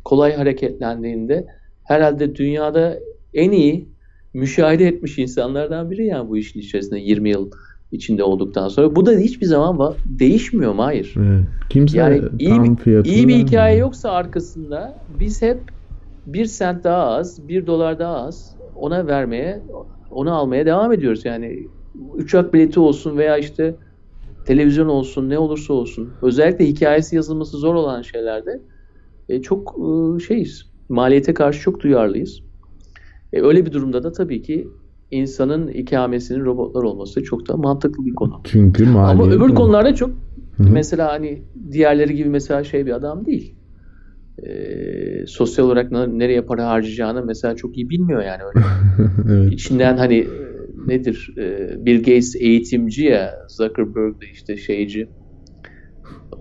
kolay hareketlendiğinde herhalde dünyada en iyi müşahede etmiş insanlardan biri yani bu işin içerisinde 20 yıl içinde olduktan sonra. Bu da hiçbir zaman değişmiyor mu? Hayır. Evet. Kimse yani iyi, tam iyi bir hikaye yoksa arkasında biz hep bir sent daha az, bir dolar daha az ona vermeye, onu almaya devam ediyoruz. Yani uçak bileti olsun veya işte televizyon olsun ne olursa olsun. Özellikle hikayesi yazılması zor olan şeylerde e, çok e, şeyiz. Maliyete karşı çok duyarlıyız. E, öyle bir durumda da tabii ki insanın ikamesinin robotlar olması çok da mantıklı bir konu. Çünkü maliyet Ama öbür konularda çok Hı-hı. mesela hani diğerleri gibi mesela şey bir adam değil. E, sosyal olarak nereye para harcayacağını mesela çok iyi bilmiyor yani öyle. evet. İçinden hani nedir? E, Bill Gates eğitimci ya, Zuckerberg de işte şeyci.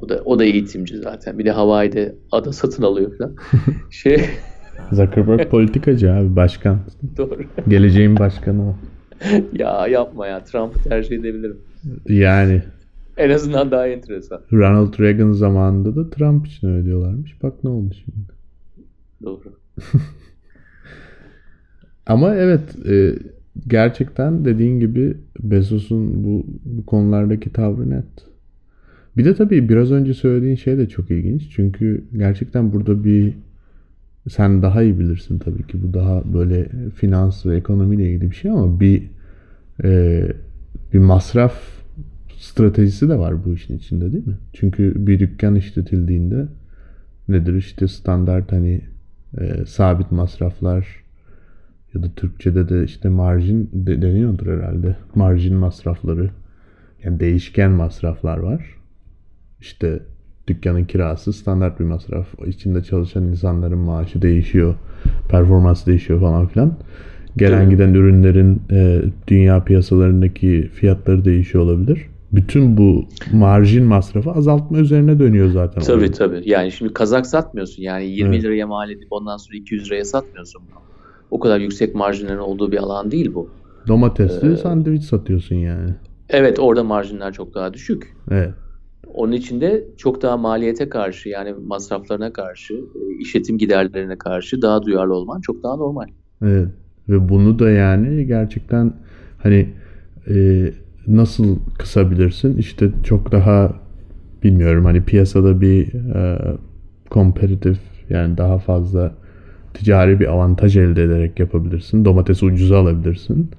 O da o da eğitimci zaten. Bir de Hawaii'de ada satın alıyor falan. şey Zuckerberg politikacı abi, başkan. Doğru. Geleceğin başkanı o. ya yapma ya. Trump'ı tercih edebilirim. Yani. En azından daha enteresan. Ronald Reagan zamanında da Trump için öyle diyorlarmış. Bak ne oldu şimdi. Doğru. Ama evet e, gerçekten dediğin gibi Bezos'un bu, bu konulardaki tavrı net. Bir de tabii biraz önce söylediğin şey de çok ilginç. Çünkü gerçekten burada bir sen daha iyi bilirsin tabii ki bu daha böyle finans ve ekonomiyle ilgili bir şey ama bir e, bir masraf stratejisi de var bu işin içinde değil mi? Çünkü bir dükkan işletildiğinde nedir işte standart hani e, sabit masraflar ya da Türkçe'de de işte marjin de, deniyordur herhalde. Marjin masrafları yani değişken masraflar var. İşte dükkanın kirası standart bir masraf. İçinde çalışan insanların maaşı değişiyor. Performans değişiyor falan filan. Gelen giden ürünlerin e, dünya piyasalarındaki fiyatları değişiyor olabilir. Bütün bu marjin masrafı azaltma üzerine dönüyor zaten. Tabii orada. tabii. Yani şimdi kazak satmıyorsun. Yani 20 evet. liraya mal edip ondan sonra 200 liraya satmıyorsun. O kadar yüksek marjinlerin olduğu bir alan değil bu. Domatesli ee, sandviç satıyorsun yani. Evet orada marjinler çok daha düşük. Evet. Onun için de çok daha maliyete karşı yani masraflarına karşı, e, işletim giderlerine karşı daha duyarlı olman çok daha normal. Evet. Ve bunu da yani gerçekten hani e, nasıl kısabilirsin? İşte çok daha bilmiyorum hani piyasada bir e, kompetitif yani daha fazla ticari bir avantaj elde ederek yapabilirsin. Domatesi ucuza alabilirsin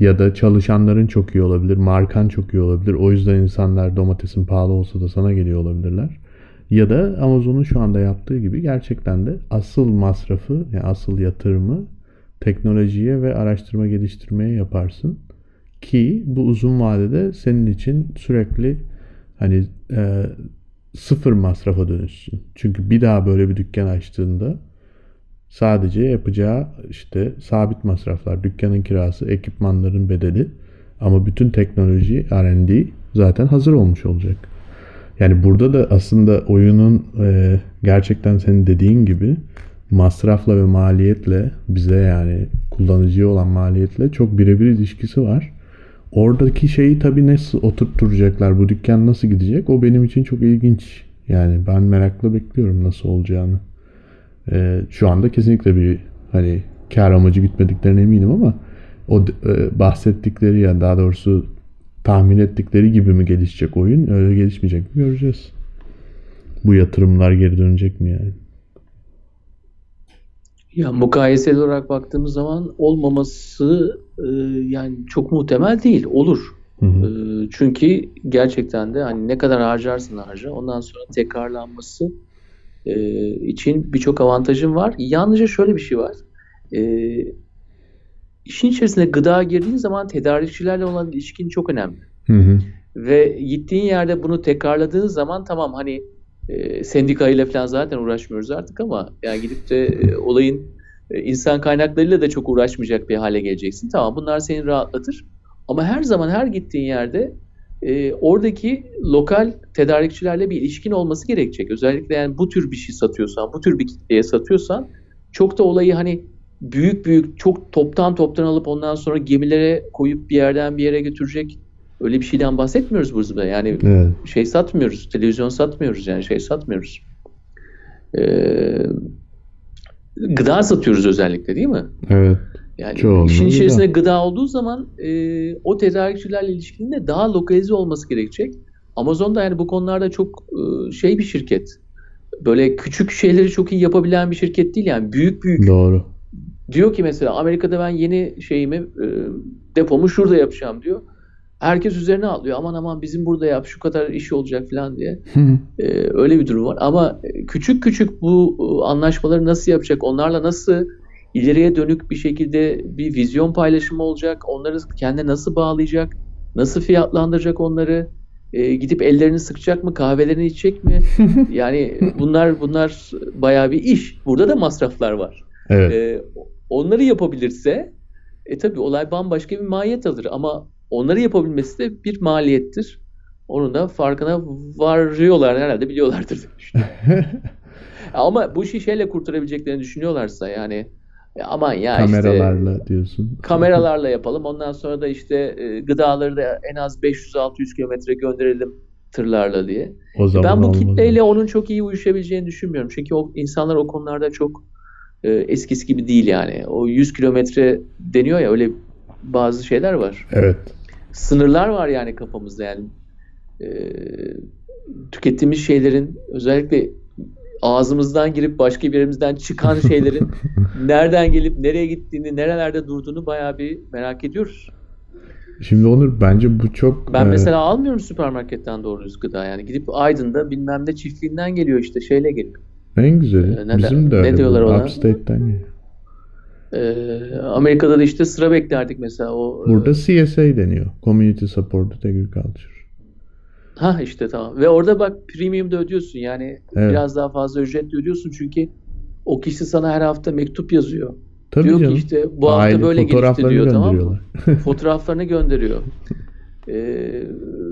ya da çalışanların çok iyi olabilir, markan çok iyi olabilir. O yüzden insanlar domatesin pahalı olsa da sana geliyor olabilirler. Ya da Amazon'un şu anda yaptığı gibi gerçekten de asıl masrafı, yani asıl yatırımı teknolojiye ve araştırma geliştirmeye yaparsın. Ki bu uzun vadede senin için sürekli hani e, sıfır masrafa dönüşsün. Çünkü bir daha böyle bir dükkan açtığında Sadece yapacağı işte sabit masraflar, dükkanın kirası, ekipmanların bedeli ama bütün teknoloji, R&D zaten hazır olmuş olacak. Yani burada da aslında oyunun e, gerçekten senin dediğin gibi masrafla ve maliyetle bize yani kullanıcıya olan maliyetle çok birebir ilişkisi var. Oradaki şeyi tabii nasıl oturtturacaklar, bu dükkan nasıl gidecek o benim için çok ilginç. Yani ben merakla bekliyorum nasıl olacağını. E, şu anda kesinlikle bir hani kar amacı gitmediklerine eminim ama o e, bahsettikleri yani daha doğrusu tahmin ettikleri gibi mi gelişecek oyun öyle gelişmeyecek mi göreceğiz. Bu yatırımlar geri dönecek mi yani? Ya mukayeseli olarak baktığımız zaman olmaması e, yani çok muhtemel değil. Olur. Hı hı. E, çünkü gerçekten de hani ne kadar harcarsın harca ondan sonra tekrarlanması e, için birçok avantajım var. Yalnızca şöyle bir şey var. E, işin içerisinde gıda girdiğin zaman tedarikçilerle olan ilişkin çok önemli. Hı hı. Ve gittiğin yerde bunu tekrarladığın zaman tamam hani e, sendikayla falan zaten uğraşmıyoruz artık ama yani gidip de e, olayın e, insan kaynaklarıyla da çok uğraşmayacak bir hale geleceksin. Tamam bunlar seni rahatlatır. Ama her zaman her gittiğin yerde e, oradaki lokal tedarikçilerle bir ilişkin olması gerekecek. Özellikle yani bu tür bir şey satıyorsan, bu tür bir kitleye satıyorsan çok da olayı hani büyük büyük çok toptan toptan alıp ondan sonra gemilere koyup bir yerden bir yere götürecek öyle bir şeyden bahsetmiyoruz burada. Yani evet. şey satmıyoruz, televizyon satmıyoruz yani şey satmıyoruz. Ee, gıda satıyoruz özellikle değil mi? Evet. Yani Çoğunluğu işin içerisinde gıda. gıda olduğu zaman e, o tedarikçilerle ilişkinin de daha lokalize olması gerekecek. Amazon da yani bu konularda çok e, şey bir şirket. Böyle küçük şeyleri çok iyi yapabilen bir şirket değil yani büyük büyük. Doğru. Diyor ki mesela Amerika'da ben yeni şeyimi e, depomu şurada yapacağım diyor. Herkes üzerine atlıyor. Aman aman bizim burada yap şu kadar iş olacak falan diye. ee, öyle bir durum var. Ama küçük küçük bu e, anlaşmaları nasıl yapacak? Onlarla nasıl ileriye dönük bir şekilde bir vizyon paylaşımı olacak? Onları kendine nasıl bağlayacak? Nasıl fiyatlandıracak onları? Ee, gidip ellerini sıkacak mı? Kahvelerini içecek mi? yani bunlar bunlar bayağı bir iş. Burada da masraflar var. Evet. Ee, onları yapabilirse e tabi olay bambaşka bir mahiyet alır ama onları yapabilmesi de bir maliyettir. Onun da farkına varıyorlar herhalde biliyorlardır Ama bu işi şeyle kurtarabileceklerini düşünüyorlarsa yani aman ya kameralarla işte, diyorsun. Kameralarla yapalım. Ondan sonra da işte e, gıdaları da en az 500-600 kilometre gönderelim tırlarla diye. O zaman ben bu olmadı. kitleyle onun çok iyi uyuşabileceğini düşünmüyorum. Çünkü o insanlar o konularda çok e, eskisi gibi değil yani. O 100 kilometre deniyor ya öyle bazı şeyler var. Evet sınırlar var yani kafamızda yani. E, tükettiğimiz şeylerin özellikle ağzımızdan girip başka bir yerimizden çıkan şeylerin nereden gelip nereye gittiğini, nerelerde durduğunu bayağı bir merak ediyoruz. Şimdi Onur bence bu çok... Ben e... mesela almıyorum süpermarketten doğru düz gıda yani. Gidip Aydın'da bilmem ne çiftliğinden geliyor işte şeyle geliyor. En güzeli. Ee, Bizim de öyle. Ne diyorlar ona? Upstate'den geliyor. Ee, Amerika'da da işte sıra beklerdik mesela o. E, Burada CSA deniyor. Community Supported Agriculture. Ha işte tamam. Ve orada bak premium da ödüyorsun. Yani evet. biraz daha fazla ücret de ödüyorsun çünkü o kişi sana her hafta mektup yazıyor. Tabii diyor canım. ki işte bu hafta Aile böyle gelişti diyor tamam mı? Fotoğraflarını gönderiyor. Ee,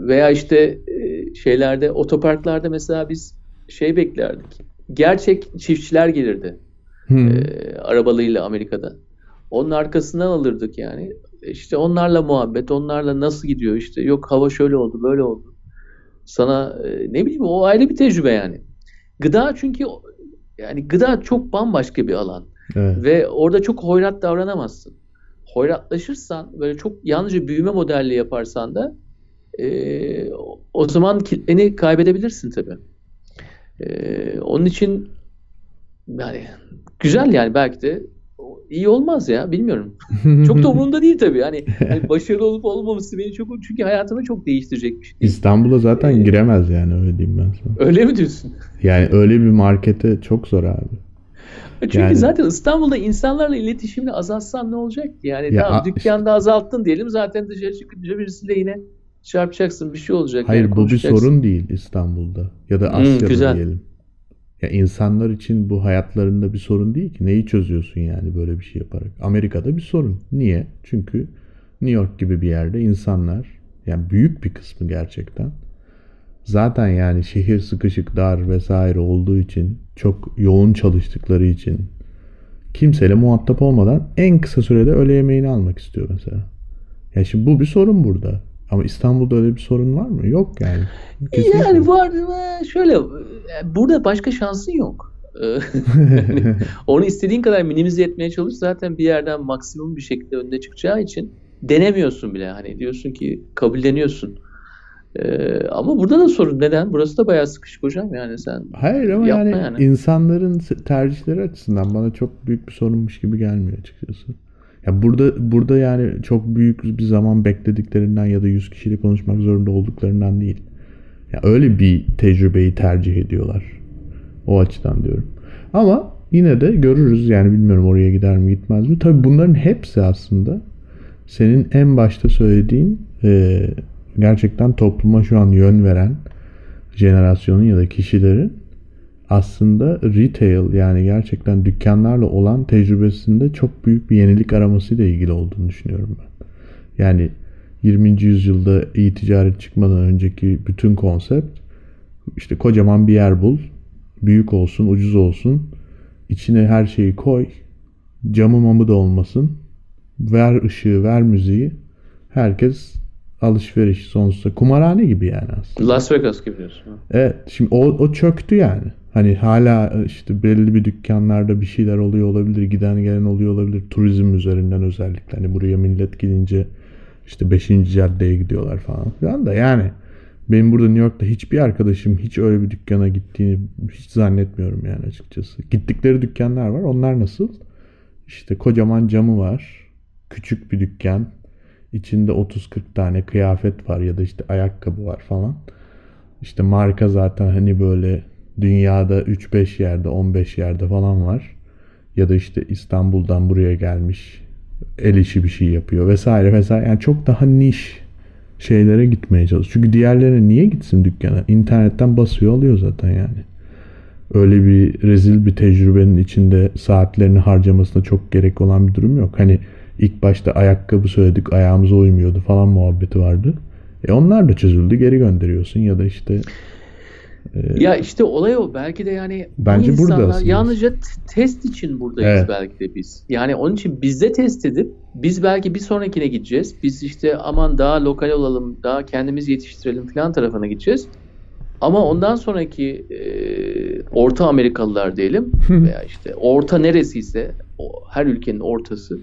veya işte e, şeylerde otoparklarda mesela biz şey beklerdik. Gerçek çiftçiler gelirdi. E, arabalıyla Amerika'da. Onun arkasından alırdık yani. İşte onlarla muhabbet, onlarla nasıl gidiyor işte yok hava şöyle oldu, böyle oldu. Sana e, ne bileyim o ayrı bir tecrübe yani. Gıda çünkü yani gıda çok bambaşka bir alan. Evet. Ve orada çok hoyrat davranamazsın. Hoyratlaşırsan böyle çok yalnızca büyüme modelli yaparsan da e, o zaman kitleni kaybedebilirsin tabii. E, onun için yani güzel yani belki de iyi olmaz ya bilmiyorum. çok da umurumda değil tabii. Hani, hani başarılı olup olmaması beni çok çünkü hayatımı çok değiştirecek bir şey. İstanbul'a zaten ee, giremez yani öyle diyeyim ben sana. Öyle mi diyorsun? Yani öyle bir markete çok zor abi. Çünkü yani, zaten İstanbul'da insanlarla iletişimini azaltsan ne olacak ki? Yani ya, tamam dükkanda azalttın diyelim zaten dışarı çıkınca birisiyle yine çarpacaksın bir şey olacak. Hayır yani bu bir sorun değil İstanbul'da ya da Asya'da hmm, diyelim. Ya insanlar için bu hayatlarında bir sorun değil ki. Neyi çözüyorsun yani böyle bir şey yaparak? Amerika'da bir sorun. Niye? Çünkü New York gibi bir yerde insanlar yani büyük bir kısmı gerçekten zaten yani şehir sıkışık dar vesaire olduğu için çok yoğun çalıştıkları için kimseyle muhatap olmadan en kısa sürede öğle yemeğini almak istiyor mesela. Ya şimdi bu bir sorun burada. Ama İstanbul'da öyle bir sorun var mı? Yok yani. Kesinlikle. Yani var mı? Şöyle burada başka şansın yok. yani onu istediğin kadar minimize etmeye çalış zaten bir yerden maksimum bir şekilde önüne çıkacağı için denemiyorsun bile. Hani diyorsun ki kabulleniyorsun. Ee, ama burada da sorun neden? Burası da bayağı sıkışık hocam yani sen. Hayır ama yani, yani insanların tercihleri açısından bana çok büyük bir sorunmuş gibi gelmiyor açıkçası. Ya burada burada yani çok büyük bir zaman beklediklerinden ya da 100 kişiyle konuşmak zorunda olduklarından değil. Ya öyle bir tecrübeyi tercih ediyorlar. O açıdan diyorum. Ama yine de görürüz yani bilmiyorum oraya gider mi gitmez mi. Tabii bunların hepsi aslında senin en başta söylediğin e, gerçekten topluma şu an yön veren jenerasyonun ya da kişilerin aslında retail yani gerçekten dükkanlarla olan tecrübesinde çok büyük bir yenilik aramasıyla ilgili olduğunu düşünüyorum ben. Yani 20. yüzyılda iyi ticaret çıkmadan önceki bütün konsept işte kocaman bir yer bul. Büyük olsun, ucuz olsun. İçine her şeyi koy. Camı mamı da olmasın. Ver ışığı, ver müziği. Herkes alışveriş sonsuza. Kumarhane gibi yani aslında. Las Vegas gibi diyorsun. Evet. Şimdi o, o çöktü yani. Hani hala işte belli bir dükkanlarda bir şeyler oluyor olabilir. Giden gelen oluyor olabilir. Turizm üzerinden özellikle. Hani buraya millet gidince işte 5. caddeye gidiyorlar falan filan da yani benim burada New York'ta hiçbir arkadaşım hiç öyle bir dükkana gittiğini hiç zannetmiyorum yani açıkçası. Gittikleri dükkanlar var. Onlar nasıl? İşte kocaman camı var. Küçük bir dükkan. İçinde 30-40 tane kıyafet var ya da işte ayakkabı var falan. İşte marka zaten hani böyle dünyada 3-5 yerde 15 yerde falan var. Ya da işte İstanbul'dan buraya gelmiş el işi bir şey yapıyor vesaire vesaire. Yani çok daha niş şeylere gitmeye çalışıyor. Çünkü diğerlerine niye gitsin dükkana? İnternetten basıyor alıyor zaten yani. Öyle bir rezil bir tecrübenin içinde saatlerini harcamasına çok gerek olan bir durum yok. Hani ilk başta ayakkabı söyledik ayağımıza uymuyordu falan muhabbeti vardı. E onlar da çözüldü geri gönderiyorsun ya da işte ee, ya işte olay o. Belki de yani bence burada aslında. yalnızca test için buradayız evet. belki de biz. Yani onun için bizde test edip biz belki bir sonrakine gideceğiz. Biz işte aman daha lokal olalım, daha kendimiz yetiştirelim falan tarafına gideceğiz. Ama ondan sonraki e, Orta Amerikalılar diyelim veya işte orta neresiyse o, her ülkenin ortası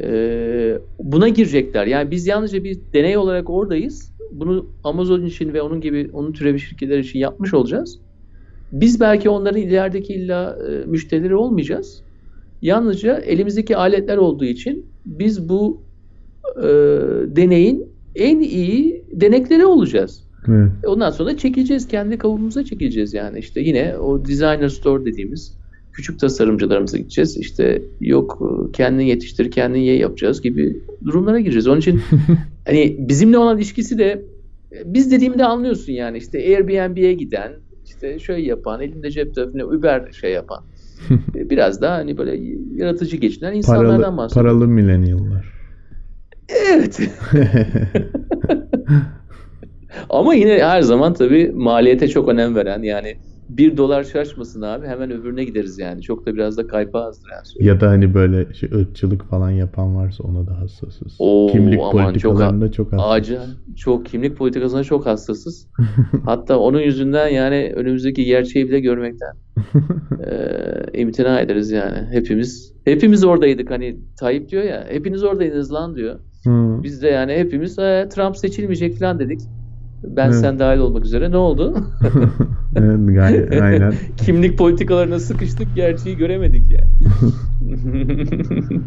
e, buna girecekler. Yani biz yalnızca bir deney olarak oradayız bunu Amazon için ve onun gibi onun türevi şirketler için yapmış olacağız. Biz belki onların ilerideki illa e, müşterileri olmayacağız. Yalnızca elimizdeki aletler olduğu için biz bu e, deneyin en iyi denekleri olacağız. Evet. Ondan sonra çekeceğiz. Kendi kavuğumuza çekeceğiz yani. işte yine o designer store dediğimiz küçük tasarımcılarımıza gideceğiz. İşte yok e, kendini yetiştir, kendin ye yapacağız gibi durumlara gireceğiz. Onun için hani bizimle olan ilişkisi de e, biz dediğimde anlıyorsun yani işte Airbnb'ye giden, işte şöyle yapan, elinde cep telefonu Uber şey yapan. E, biraz daha hani böyle yaratıcı geçinen insanlardan paralı, bahsediyorum. Paralı milenyıllar. Evet. Ama yine her zaman tabii maliyete çok önem veren yani bir dolar şaşmasın abi hemen öbürüne gideriz yani. Çok da biraz da kaypa azdır yani. Ya da hani böyle şey, ırkçılık falan yapan varsa ona da hassasız. Oo, kimlik politikalarında çok, çok hassasız. Ağacı, çok kimlik politikasına çok hassasız. Hatta onun yüzünden yani önümüzdeki gerçeği bile görmekten e, imtina ederiz yani. Hepimiz hepimiz oradaydık hani Tayyip diyor ya hepiniz oradaydınız lan diyor. Hmm. Biz de yani hepimiz Trump seçilmeyecek falan dedik. Ben evet. sen dahil olmak üzere. Ne oldu? evet, gayet, aynen. Kimlik politikalarına sıkıştık. Gerçeği göremedik yani.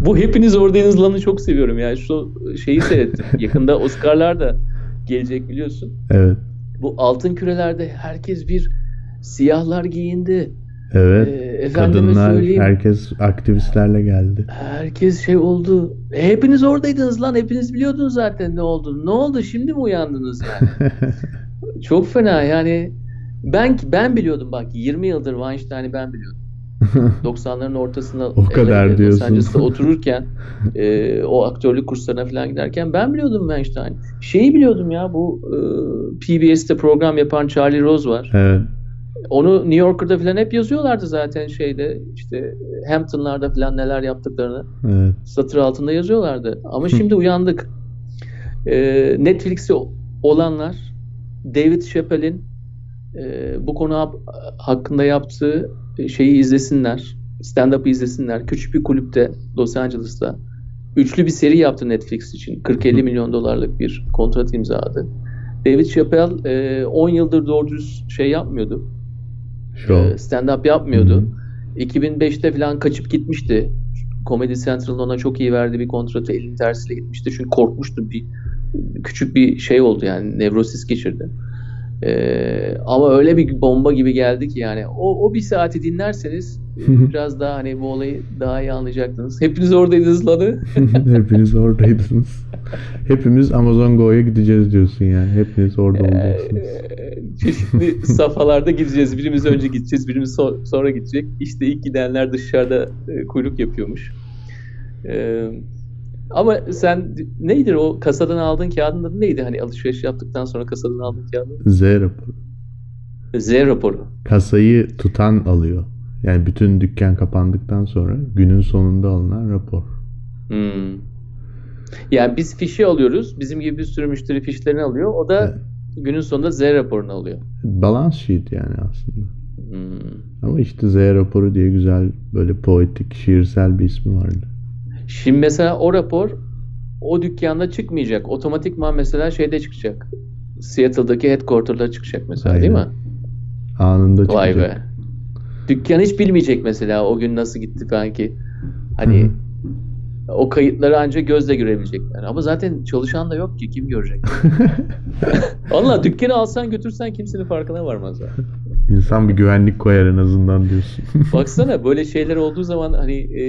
Bu hepiniz oradayınız lanı çok seviyorum. Yani şu şeyi seyrettim. Yakında Oscar'lar da gelecek biliyorsun. Evet. Bu altın kürelerde herkes bir siyahlar giyindi. Evet. Ee, kadınlar, herkes aktivistlerle geldi. Herkes şey oldu. E, hepiniz oradaydınız lan. Hepiniz biliyordunuz zaten ne oldu. Ne oldu? Şimdi mi uyandınız yani? Çok fena yani. Ben ben biliyordum bak 20 yıldır Weinstein'i ben biliyordum. 90'ların ortasında o kadar diyorsun. Otururken e, o aktörlük kurslarına falan giderken ben biliyordum Weinstein. Şeyi biliyordum ya bu e, PBS'te program yapan Charlie Rose var. Evet. Onu New Yorker'da falan hep yazıyorlardı zaten şeyde işte Hampton'larda falan neler yaptıklarını evet. satır altında yazıyorlardı. Ama şimdi uyandık. Ee, Netflix'te olanlar David Chappelle'in e, bu konu hakkında yaptığı şeyi izlesinler. Stand-up'ı izlesinler. Küçük bir kulüpte Los Angeles'ta. Üçlü bir seri yaptı Netflix için. 40-50 milyon dolarlık bir kontrat imzaladı. David Chappelle 10 e, yıldır doğru düz şey yapmıyordu e, stand-up yapmıyordu. Hı-hı. 2005'te falan kaçıp gitmişti. Comedy Central'ın ona çok iyi verdiği bir kontratı elin tersiyle gitmişti. Çünkü korkmuştu. Bir küçük bir şey oldu yani nevrosis geçirdi. Ee, ama öyle bir bomba gibi geldi ki yani o, o bir saati dinlerseniz biraz daha hani bu olayı daha iyi anlayacaktınız. Hepiniz oradaydınız lanı. Hepiniz oradaydınız. Hepimiz Amazon Go'ya gideceğiz diyorsun yani. Hepiniz orada ee, olacaksınız. çeşitli safhalarda gideceğiz. Birimiz önce gideceğiz, birimiz so- sonra gidecek. İşte ilk gidenler dışarıda e, kuyruk yapıyormuş. Ee, Ama sen neydir o kasadan aldığın kağıdın adı neydi? Hani alışveriş yaptıktan sonra kasadan aldığın kağıdın? Z raporu. Z raporu. Kasayı tutan alıyor. Yani bütün dükkan kapandıktan sonra günün sonunda alınan rapor. Hmm. Yani biz fişi alıyoruz. Bizim gibi bir sürü müşteri fişlerini alıyor. O da Evet. günün sonunda Z raporunu alıyor. Balance sheet yani aslında. Hmm. Ama işte Z raporu diye güzel böyle poetik, şiirsel bir ismi vardı. Şimdi mesela o rapor o dükkanda çıkmayacak. Otomatikman mesela şeyde çıkacak. Seattle'daki headquarter'da çıkacak mesela değil mi? Aynen. Anında çıkacak. Vay be. Dükkan hiç bilmeyecek mesela o gün nasıl gitti belki. Hani o kayıtları ancak gözle görebilecekler. Ama zaten çalışan da yok ki kim görecek? Valla dükkanı alsan götürsen kimsenin farkına varmaz. ya. İnsan bir güvenlik koyar en azından diyorsun. Baksana böyle şeyler olduğu zaman hani e,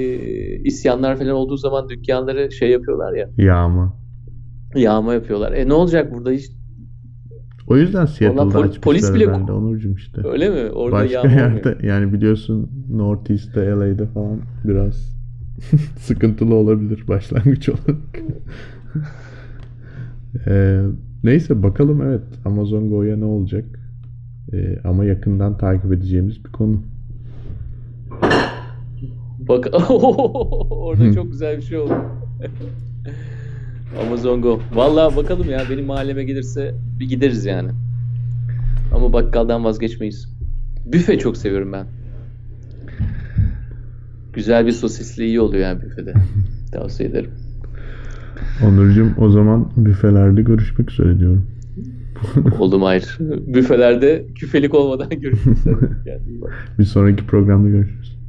isyanlar falan olduğu zaman dükkanları şey yapıyorlar ya. Yağma. Yağma yapıyorlar. E ne olacak burada hiç O yüzden Seattle'da pol- açmışlar polis bile- herhalde Onurcuğum işte. öyle mi? Orada Başka yağma olmuyor. yerde yani biliyorsun Northeast'te LA'de falan biraz sıkıntılı olabilir başlangıç olarak. Ee, neyse bakalım evet Amazon Go'ya ne olacak? Ee, ama yakından takip edeceğimiz bir konu. Bak orada çok güzel bir şey oldu. Amazon Go. Vallahi bakalım ya benim mahalleme gelirse bir gideriz yani. Ama bakkaldan vazgeçmeyiz. Büfe çok seviyorum ben. Güzel bir sosisli iyi oluyor yani büfede. Tavsiye ederim. Onurcuğum o zaman büfelerde görüşmek üzere diyorum. Oldu mu hayır. Büfelerde küfelik olmadan görüşürüz. Bak. Bir sonraki programda görüşürüz.